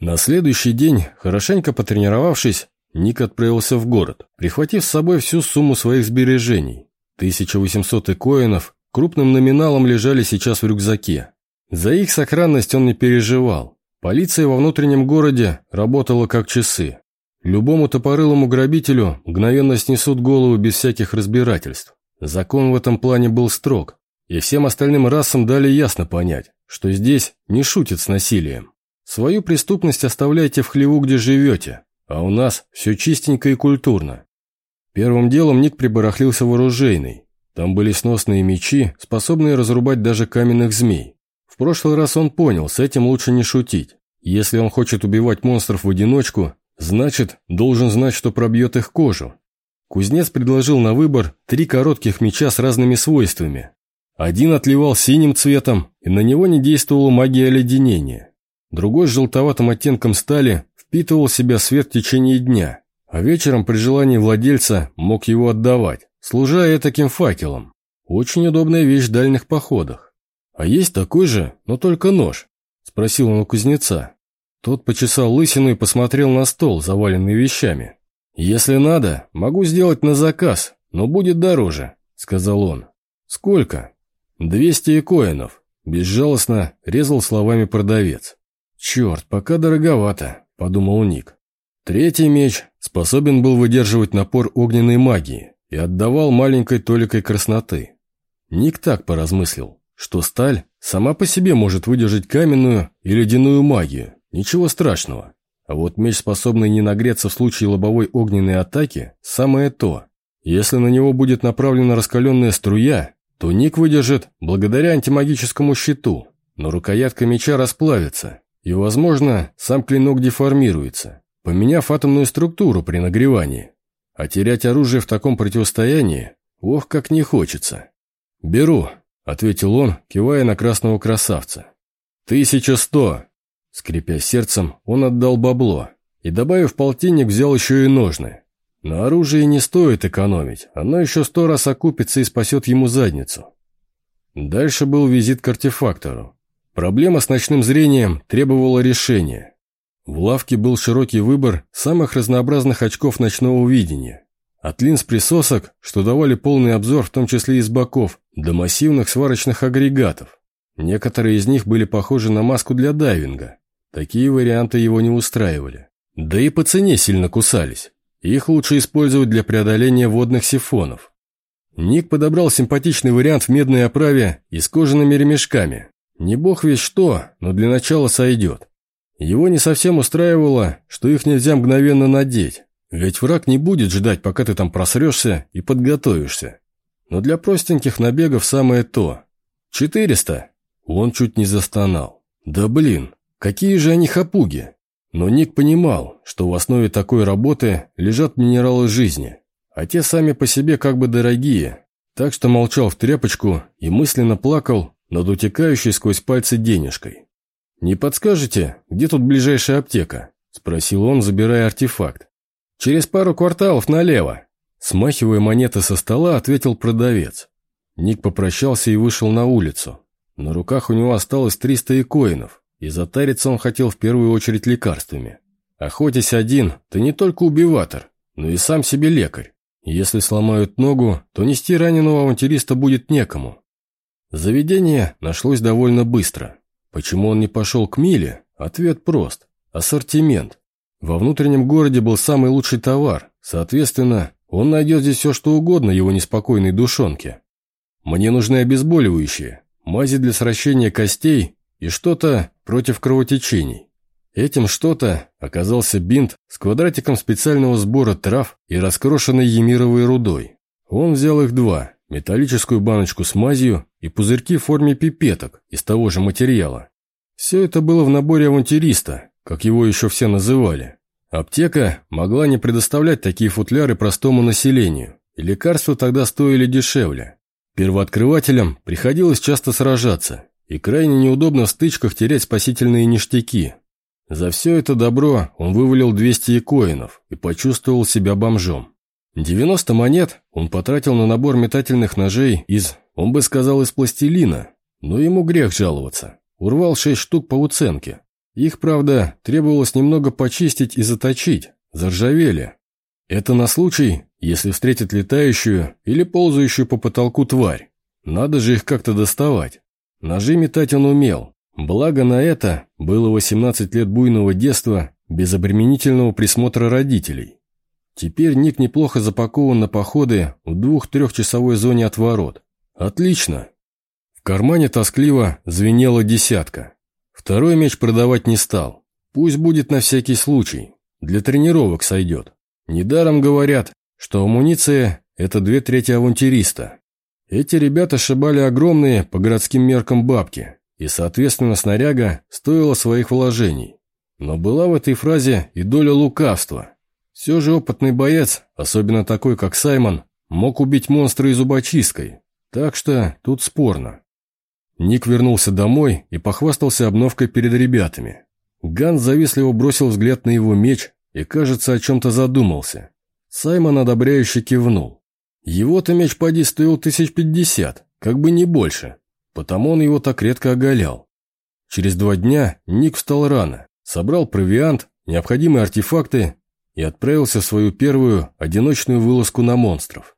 На следующий день, хорошенько потренировавшись, Ник отправился в город, прихватив с собой всю сумму своих сбережений. 1800 коинов крупным номиналом лежали сейчас в рюкзаке. За их сохранность он не переживал. Полиция во внутреннем городе работала как часы. Любому топорылому грабителю мгновенно снесут голову без всяких разбирательств. Закон в этом плане был строг, и всем остальным расам дали ясно понять, что здесь не шутят с насилием. Свою преступность оставляйте в хлеву, где живете, а у нас все чистенько и культурно. Первым делом Ник прибарахлился в оружейный. Там были сносные мечи, способные разрубать даже каменных змей. В прошлый раз он понял, с этим лучше не шутить. Если он хочет убивать монстров в одиночку, значит, должен знать, что пробьет их кожу. Кузнец предложил на выбор три коротких меча с разными свойствами. Один отливал синим цветом, и на него не действовала магия оледенения. Другой с желтоватым оттенком стали впитывал в себя свет в течение дня, а вечером при желании владельца мог его отдавать, служа таким факелом. Очень удобная вещь в дальних походах. «А есть такой же, но только нож?» – спросил он у кузнеца. Тот почесал лысину и посмотрел на стол, заваленный вещами. «Если надо, могу сделать на заказ, но будет дороже», – сказал он. «Сколько?» «Двести коинов», – безжалостно резал словами продавец. «Черт, пока дороговато», – подумал Ник. Третий меч способен был выдерживать напор огненной магии и отдавал маленькой толикой красноты. Ник так поразмыслил, что сталь сама по себе может выдержать каменную и ледяную магию, ничего страшного. А вот меч, способный не нагреться в случае лобовой огненной атаки, самое то. Если на него будет направлена раскаленная струя, то Ник выдержит благодаря антимагическому щиту, но рукоятка меча расплавится, и, возможно, сам клинок деформируется, поменяв атомную структуру при нагревании. А терять оружие в таком противостоянии, ох, как не хочется. «Беру», — ответил он, кивая на красного красавца. «Тысяча сто!» Скрипя сердцем, он отдал бабло и, добавив полтинник, взял еще и ножны. На оружие не стоит экономить, оно еще сто раз окупится и спасет ему задницу. Дальше был визит к артефактору. Проблема с ночным зрением требовала решения. В лавке был широкий выбор самых разнообразных очков ночного видения. От линз-присосок, что давали полный обзор, в том числе и с боков, до массивных сварочных агрегатов. Некоторые из них были похожи на маску для дайвинга. Такие варианты его не устраивали. Да и по цене сильно кусались. Их лучше использовать для преодоления водных сифонов. Ник подобрал симпатичный вариант в медной оправе и с кожаными ремешками. Не бог весь что, но для начала сойдет. Его не совсем устраивало, что их нельзя мгновенно надеть, ведь враг не будет ждать, пока ты там просрешься и подготовишься. Но для простеньких набегов самое то. «Четыреста!» Он чуть не застонал. «Да блин, какие же они хапуги!» Но Ник понимал, что в основе такой работы лежат минералы жизни, а те сами по себе как бы дорогие, так что молчал в тряпочку и мысленно плакал над утекающей сквозь пальцы денежкой. «Не подскажете, где тут ближайшая аптека?» – спросил он, забирая артефакт. «Через пару кварталов налево», – смахивая монеты со стола, ответил продавец. Ник попрощался и вышел на улицу. На руках у него осталось 300 икоинов, и затариться он хотел в первую очередь лекарствами. Охотясь один, ты не только убиватор, но и сам себе лекарь. Если сломают ногу, то нести раненого авантюриста будет некому. Заведение нашлось довольно быстро. Почему он не пошел к Миле? Ответ прост. Ассортимент. Во внутреннем городе был самый лучший товар, соответственно, он найдет здесь все, что угодно его неспокойной душонке. Мне нужны обезболивающие, мази для сращения костей и что-то против кровотечений. Этим что-то оказался бинт с квадратиком специального сбора трав и раскрошенной емировой рудой. Он взял их два, металлическую баночку с мазью и пузырьки в форме пипеток из того же материала. Все это было в наборе авантюриста, как его еще все называли. Аптека могла не предоставлять такие футляры простому населению, и лекарства тогда стоили дешевле. Первооткрывателям приходилось часто сражаться, и крайне неудобно в стычках терять спасительные ништяки. За все это добро он вывалил 200 коинов и почувствовал себя бомжом. 90 монет он потратил на набор метательных ножей из, он бы сказал, из пластилина, но ему грех жаловаться. Урвал 6 штук по уценке. Их, правда, требовалось немного почистить и заточить, заржавели. Это на случай, если встретят летающую или ползающую по потолку тварь. Надо же их как-то доставать. Ножи метать он умел. Благо на это было 18 лет буйного детства без обременительного присмотра родителей. Теперь Ник неплохо запакован на походы в двух-трехчасовой зоне от ворот. Отлично. В кармане тоскливо звенела десятка. Второй меч продавать не стал. Пусть будет на всякий случай. Для тренировок сойдет. Недаром говорят, что амуниция – это две трети авантюриста. Эти ребята шибали огромные по городским меркам бабки, и, соответственно, снаряга стоила своих вложений. Но была в этой фразе и доля лукавства. Все же опытный боец, особенно такой, как Саймон, мог убить монстра и зубочисткой. Так что тут спорно. Ник вернулся домой и похвастался обновкой перед ребятами. Ганс завистливо бросил взгляд на его меч и, кажется, о чем-то задумался. Саймон одобряюще кивнул. Его-то меч поди стоил тысяч пятьдесят, как бы не больше, потому он его так редко оголял. Через два дня Ник встал рано, собрал провиант, необходимые артефакты и отправился в свою первую одиночную вылазку на монстров.